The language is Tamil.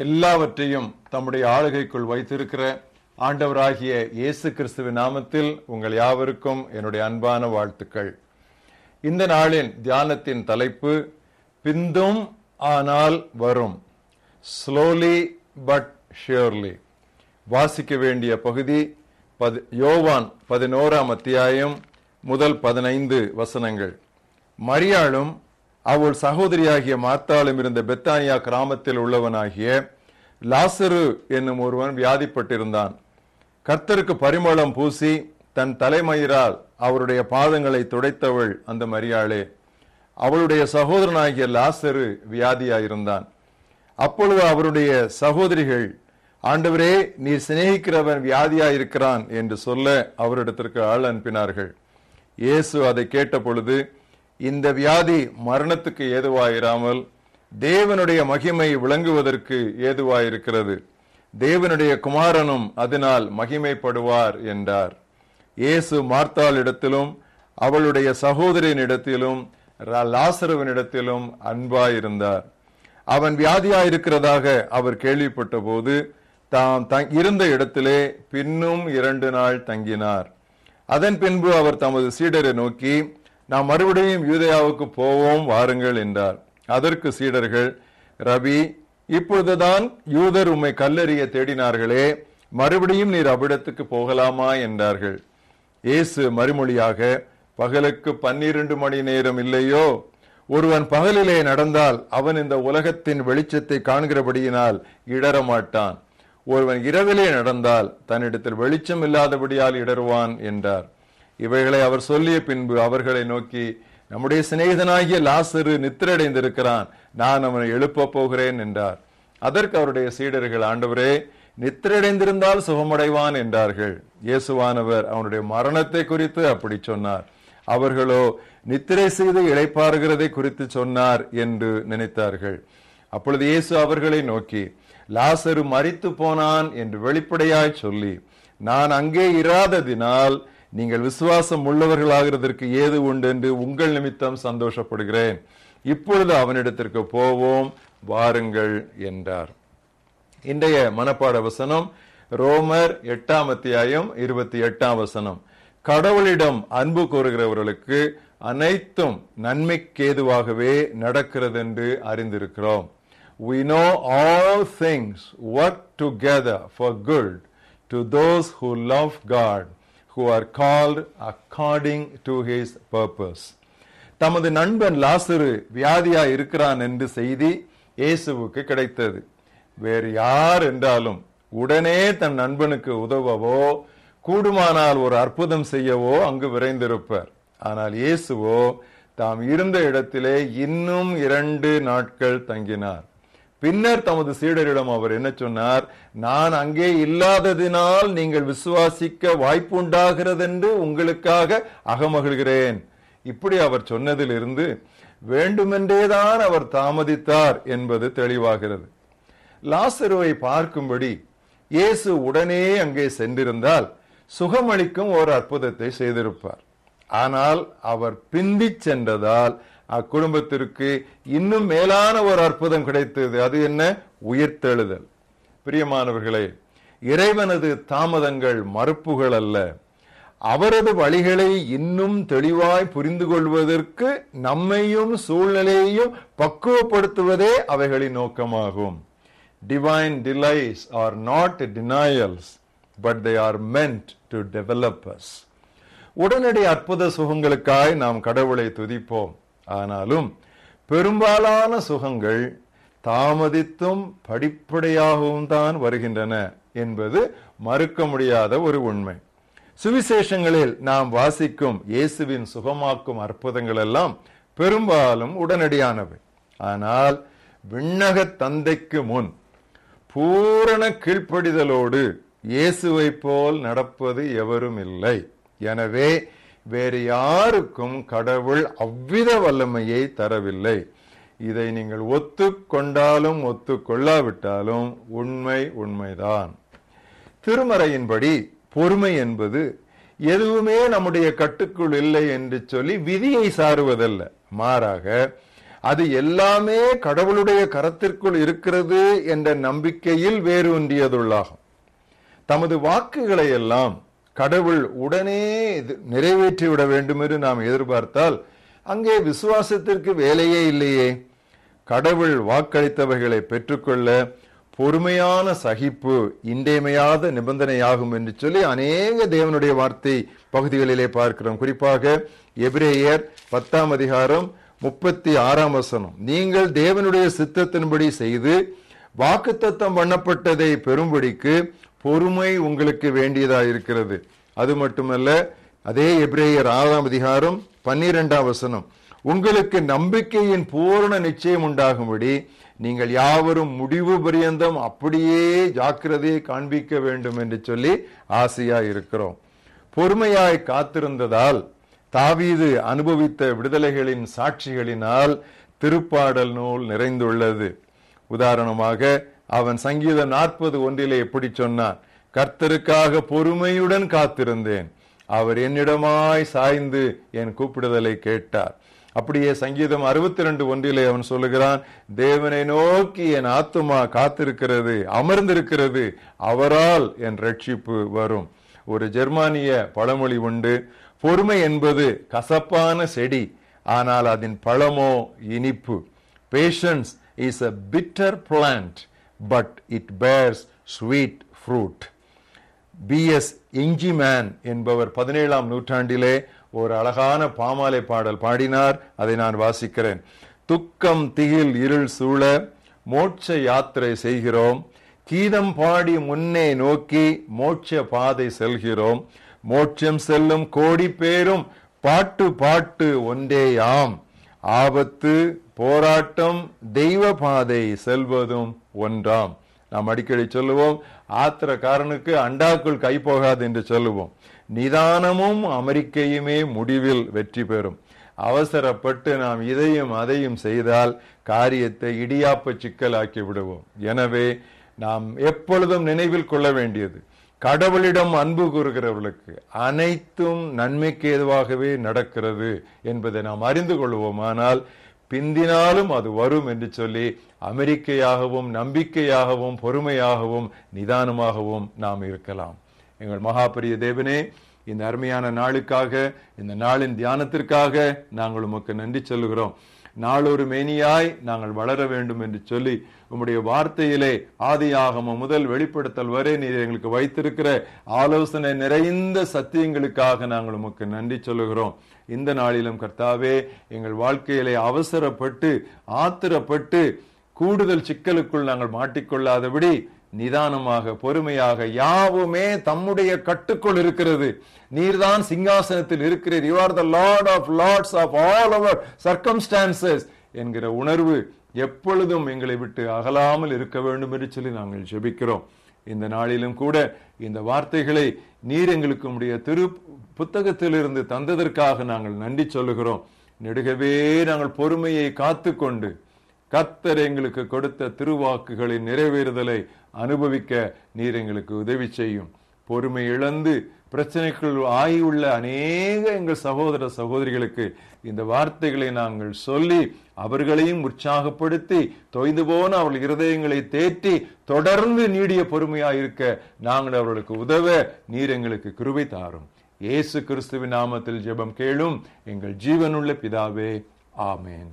எல்லாவற்றையும் தம்முடைய ஆளுகைக்குள் வைத்திருக்கிற ஆண்டவராகிய இயேசு கிறிஸ்துவின் நாமத்தில் உங்கள் யாவருக்கும் என்னுடைய அன்பான வாழ்த்துக்கள். இந்த நாளின் தியானத்தின் தலைப்பு பிந்தும் ஆனால் வரும். ஸ்லோலி பட் ஷியோர்லி வாசிக்க வேண்டிய பகுதி பதி- யோவான் பதினோராம் அத்தியாயம் முதல் பதினைந்து வசனங்கள். மரியாளும் அவள் சகோதரியாகிய மார்த்தாலும் இருந்த பெத்தானியா கிராமத்தில் உள்ளவனாகிய லாசரு என்னும் ஒருவன் வியாதிப்பட்டிருந்தான். கர்த்தருக்கு பரிமளம் பூசி தன் தலைமயிரால் அவருடைய பாதங்களை துடைத்தவள் அந்த மரியாளே. அவளுடைய சகோதரனாகிய லாசரு வியாதியாயிருந்தான். அப்பொழுது அவருடைய சகோதரிகள் ஆண்டவரே நீ சிநேகிக்கிறவன் வியாதியாயிருக்கிறான் என்று சொல்ல அவரிடத்திற்கு ஆள் அனுப்பினார்கள். இயேசு அதை கேட்ட பொழுது இந்த வியாதி மரணத்துக்கு ஏதுவாயிராமல் தேவனுடைய மகிமை விளங்குவதற்கு ஏதுவாயிருக்கிறது. தேவனுடைய குமாரனும் அதனால் மகிமைப்படுவார் என்றார். இயேசு மார்த்தாளிடத்திலும் அவளுடைய சகோதரியினிடத்திலும் லாசரவனிடத்திலும் அன்பாயிருந்தார். அவன் வியாதியாயிருக்கிறதாக அவர் கேள்விப்பட்ட போது தாம் இருந்த இடத்திலே பின்னும் இரண்டு நாள் தங்கினார். அதன் பின்பு அவர் தமது சீடரை நோக்கி நாம் மறுபடியும் யூதயாவுக்கு போவோம் வாருங்கள் என்றார். அதற்கு சீடர்கள் ரவி இப்பொழுதுதான் யூதர் உம்மை கல்லறிய தேடினார்களே மறுபடியும் நீர் அவ்விடத்துக்கு போகலாமா? என்றார்கள். இயேசு மறுமொழியாக பகலுக்கு பன்னிரண்டு மணி நேரம் இல்லையோ? ஒருவன் பகலிலே நடந்தால் அவன் இந்த உலகத்தின் வெளிச்சத்தை காண்கிறபடியினால் இடரமாட்டான் ஒருவன் இரவிலே நடந்தால் தன்னிடத்தில் வெளிச்சம் இல்லாதபடியால் இடருவான் என்றார். இவைகளை அவர் சொல்லிய பின்பு அவர்களை நோக்கி நம்முடைய சிநேகிதனாகிய லாசரு நித்திரடைந்திருக்கிறான். நான் அவனை எழுப்பப் போகிறேன் என்றார். அதற்கு அவருடைய சீடர்கள் ஆண்டவரே நித்திரடைந்திருந்தால் சுகமடைவான் என்றார்கள். இயேசுவானவர் அவனுடைய மரணத்தை குறித்து அப்படி சொன்னார். அவர்களோ நித்திரை செய்து இழைப்பாருகிறதை குறித்து சொன்னார் என்று நினைத்தார்கள். அப்பொழுது இயேசு அவர்களை நோக்கி லாசரு மறித்து போனான் என்று வெளிப்படையாய் சொல்லி நான் அங்கே இராததினால் நீங்கள் விசுவாசம் உள்ளவர்களாகிறதற்கு ஏது உண்டு என்று உங்கள் நிமித்தம் சந்தோஷப்படுகிறேன். இப்பொழுது அவனிடத்திற்கு போவோம். வாருங்கள் என்றார். இன்றைய மனப்பாட வசனம் ரோமர் எட்டாம் அத்தியாயம் இருபத்தி எட்டாம் வசனம். கடவுளிடம் அன்பு கூறுகிறவர்களுக்கு அனைத்தும் நன்மைக்கேதுவாகவே நடக்கிறது என்று அறிந்திருக்கிறோம். We know all things work together for good to those who love God. Who are called according to his purpose. தமது நண்பன் லாசரு வியாதியா இருக்கிறான் என்று செய்தி இயேசுவுக்கு கிடைத்தது. வேறு யார் என்றாலும் உடனே தன் நண்பனுக்கு உதவவோ கூடுமானால் ஒரு அற்புதம் செய்யவோ அங்கு விரைந்திருப்பார். ஆனால் இயேசுவோ தாம் இருந்த இடத்திலே இன்னும் இரண்டு நாட்கள் தங்கினார். பின்னர் தமது சீடரிடம் அவர் என்ன சொன்னார்? நான் அங்கே இல்லாததினால் நீங்கள் விசுவாசிக்க வாய்ப்பு உண்டாகிறதென்று உங்களுக்காக அகமகிழ்கிறேன். இப்படி அவர் சொன்னதிலிருந்து வேண்டுமென்றேதான் அவர் தாமதித்தார் என்பது தெளிவாகிறது. லாசருவை பார்க்கும்படி இயேசு உடனே அங்கே சென்றிருந்தால் சுகமளிக்கும் ஒரு அற்புதத்தை செய்திருப்பார். ஆனால் அவர் பிந்திச் சென்றதால் அக்குடும்பத்திற்கு இன்னும் மேலான ஒரு அற்புதம் கிடைத்தது. அது என்ன? உயிர்த்தெழுதல். பிரியமானவர்களே இறைவனது தாமதங்கள் மறுப்புகள் அல்ல. அவரது வழிகளை இன்னும் தெளிவாய் புரிந்து கொள்வதற்கு நம்மையும் சூழ்நிலையையும் பக்குவப்படுத்துவதே அவைகளின் நோக்கமாகும். Divine delays are not denials but they are meant to developers உடனடி அற்புத சுகங்களுக்காய் நாம் கடவுளை துதிப்போம். ஆனாலும் பெரும்பாலான சுகங்கள் தாமதித்தும் படிப்படையாகவும் தான் வருகின்றன என்பது மறுக்க முடியாத ஒரு உண்மை. சுவிசேஷங்களில் நாம் வாசிக்கும் இயேசுவின் சுகமாக்கும் அற்புதங்கள் எல்லாம் பெரும்பாலும் உடனடியானவை. ஆனால் விண்ணக தந்தைக்கு முன் பூரண கீழ்ப்படிதலோடு இயேசுவை போல் நடப்பது எவரும் இல்லை. எனவே வேறு யாருக்கும் கடவுள் அவ்வித வல்லமையை தரவில்லை. இதை நீங்கள் ஒத்துக்கொண்டாலும் ஒத்துக்கொள்ளாவிட்டாலும் உண்மை உண்மைதான். திருமறையின்படி பொறுமை என்பது எதுவுமே நம்முடைய கட்டுக்குள் இல்லை என்று சொல்லி விதியை சாருவதல்ல மாறாக அது எல்லாமே கடவுளுடைய கரத்திற்குள் இருக்கிறது என்ற நம்பிக்கையில் வேறு ஒன்றியதுள்ளாகும் தமது வாக்குகளை எல்லாம் கடவுள் உடனே இது நிறைவேற்றி விட வேண்டும் என்று நாம் எதிர்பார்த்தால் அங்கே விசுவாசத்திற்கு வேலையே இல்லையே. கடவுள் வாக்களித்தவைகளை பெற்றுக்கொள்ள பொறுமையான சகிப்பு இன்றியமையாத நிபந்தனையாகும் என்று சொல்லி அநேக தேவனுடைய வார்த்தை பகுதிகளிலே பார்க்கிறோம். குறிப்பாக எபிரேயர் பத்தாம் அதிகாரம் முப்பத்தி ஆறாம் வசனம். நீங்கள் தேவனுடைய சித்தத்தின்படி செய்து வாக்குத்தத்தம் பண்ணப்பட்டதை பெறும்படிக்கு பொறுமை உங்களுக்கு வேண்டியதா இருக்கிறது அது மட்டுமல்ல அதே எப்ரேயர் ஆறாம் அதிகாரம் பன்னிரெண்டாம் வசனம் உங்களுக்கு நம்பிக்கையின் பூரண நிச்சயம் உண்டாகும்படி நீங்கள் யாவரும் முடிவு பரியந்தம் அப்படியே ஜாக்கிரதையை காண்பிக்க வேண்டும் என்று சொல்லி ஆசையா இருக்கிறோம் பொறுமையாய் காத்திருந்ததால் தாவீது அனுபவித்த விடுதலைகளின் சாட்சிகளினால் திருப்பாடல் நூல் நிறைந்துள்ளது. உதாரணமாக அவன் சங்கீதம் நாற்பது ஒன்றிலே எப்படி சொன்னான்? கர்த்தருக்காக பொறுமையுடன் காத்திருந்தேன். அவர் என்னிடமாய் சாய்ந்து என் கூப்பிடுதலை கேட்டார். அப்படியே சங்கீதம் அறுபத்தி ரெண்டு ஒன்றிலே அவன் சொல்லுகிறான் தேவனை நோக்கி என் ஆத்துமா காத்திருக்கிறது அமர்ந்திருக்கிறது அவரால் என் ரட்சிப்பு வரும். ஒரு ஜெர்மானிய பழமொழி உண்டு பொறுமை என்பது கசப்பான செடி ஆனால் அதன் பழமோ இனிப்பு. Patience is a bitter plant but it bears sweet fruit. P S எஞ்சிமேன் என்பவர் பதினேழாம் நூற்றாண்டிலே ஒரு அழகான பாமாலை பாடல் பாடினார். அதை நான் வாசிக்கிறேன். துக்கம் திகில் இருள் சூழ மோட்ச யாத்திரை செய்கிறோம். கீதம் பாடி முன்னே நோக்கி மோட்ச பாதை செல்கிறோம். மோட்சம் செல்லும் கோடி பேரும் பாட்டு பாட்டு ஒன்றேயாம். ஆபத்து போராட்டம் தெய்வ பாதை செல்வதும் ஒன்றாம். நாம் அடிக்கடி சொல்லுவோம் ஆத்திரக்காரனுக்கு அண்டாக்குள் கை போகாது என்று சொல்லுவோம். நிதானமும் அமெரிக்கையுமே முடிவில் வெற்றி பெறும். அவசரப்பட்டு நாம் இதையும் அதையும் செய்தால் காரியத்தை இடியாப்ப சிக்கலாக்கி விடுவோம். எனவே நாம் எப்பொழுதும் நினைவில் கொள்ள வேண்டியது கடவுளிடம் அன்பு கூறுகிறவர்களுக்கு அனைத்தும் நன்மைக்கு ஏதுவாகவே நடக்கிறது என்பதை நாம் அறிந்து கொள்வோமானால் பிந்தினாலும் அது வரும் என்று சொல்லி அமெரிக்கையாகவும் நம்பிக்கையாகவும் பொறுமையாகவும் நிதானமாகவும் நாம் இருக்கலாம். எங்கள் மகாபரிய தேவனே இந்த அருமையான நாளுக்காக இந்த நாளின் தியானத்திற்காக நாங்கள் உமக்கு நன்றி சொல்கிறோம் நாளொரு மேனியாய் நாங்கள் வளர வேண்டும் என்று சொல்லி உம்முடைய வார்த்தையிலே ஆதியாகம முதல் வெளிப்படுத்தல் வரை நீர் எங்களுக்கு வைத்திருக்கிற ஆலோசனை நிறைந்த சத்தியங்களுக்காக நாங்கள் உமக்கு நன்றி சொல்லுகிறோம். இந்த நாளிலும் கர்த்தாவே எங்கள் வாழ்க்கையிலே அவசரப்பட்டு ஆத்திரப்பட்டு கூடுதல் சிக்கலுக்குள் நாங்கள் மாட்டிக்கொள்ளாதபடி நிதானமாக பொறுமையாக யாவுமே தம்முடைய கட்டுக்குள் இருக்கிறது. நீர்தான் சிங்காசனத்தில் இருக்கிறீர். You are the lord of lords of all our circumstances என்கிற உணர்வு எப்பொழுதும் எங்களை விட்டு அகலாமல் இருக்க வேண்டும் என்று சொல்லி நாங்கள் ஜெபிக்கிறோம். இந்த நாளிலும் கூட இந்த வார்த்தைகளை நீர் எங்களுக்கு உடைய திரு புத்தகத்திலிருந்து தந்ததற்காக நாங்கள் நன்றி சொல்லுகிறோம். நெடுகவே நாங்கள் பொறுமையை காத்து கொண்டு கத்தர் எங்களுக்கு கொடுத்த திருவாக்குகளின் நிறைவேறுதலை அனுபவிக்க நீர் எங்களுக்கு உதவி செய்யும். பொறுமை இழந்து பிரச்சனைக்குள் ஆகியுள்ள அநேக எங்கள் சகோதர சகோதரிகளுக்கு இந்த வார்த்தைகளை நாங்கள் சொல்லி அவர்களையும் உற்சாகப்படுத்தி தொய்ந்து போன அவர்கள் இருதயங்களை தேற்றி தொடர்ந்து நீடிய பொறுமையாயிருக்க நாங்கள் அவர்களுக்கு உதவ நீர் எங்களுக்கு கிருபை தாரும். இயேசு கிறிஸ்துவின் நாமத்தில் ஜெபம் கேளும். எங்கள் ஜீவனுள்ள பிதாவே ஆமேன்.